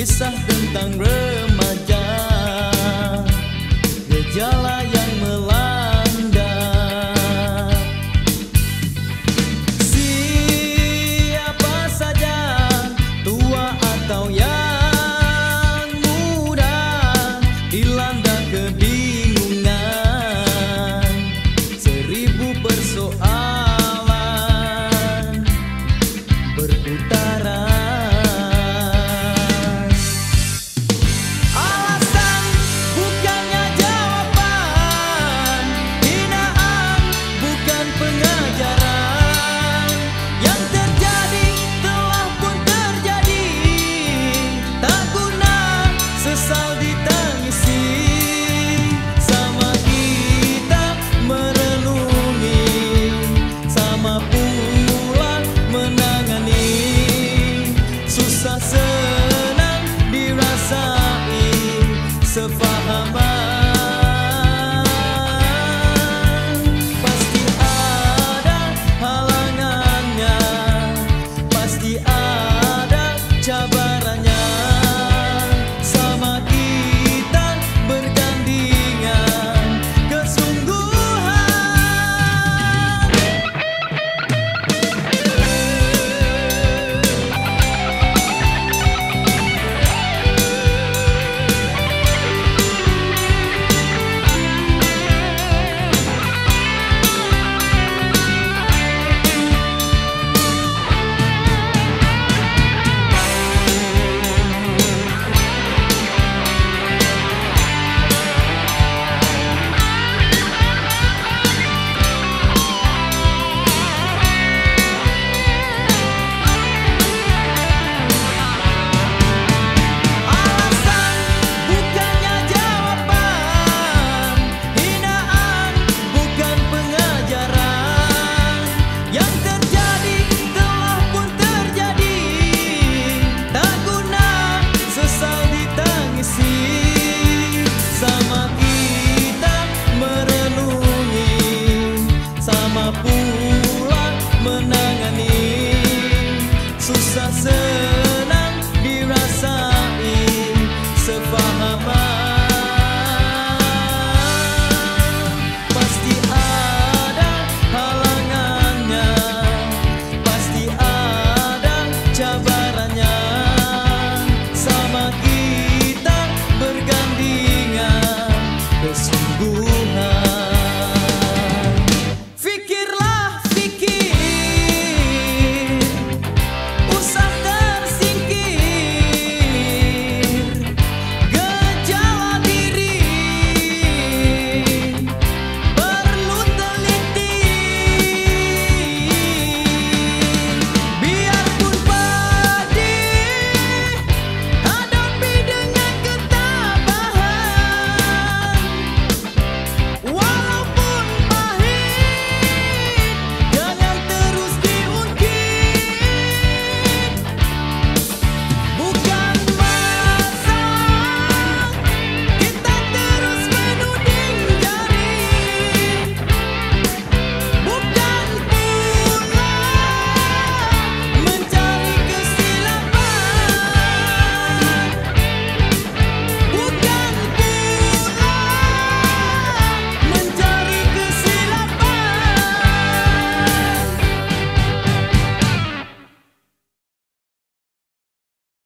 Kisah tentang rem。senang dirasain sefahaman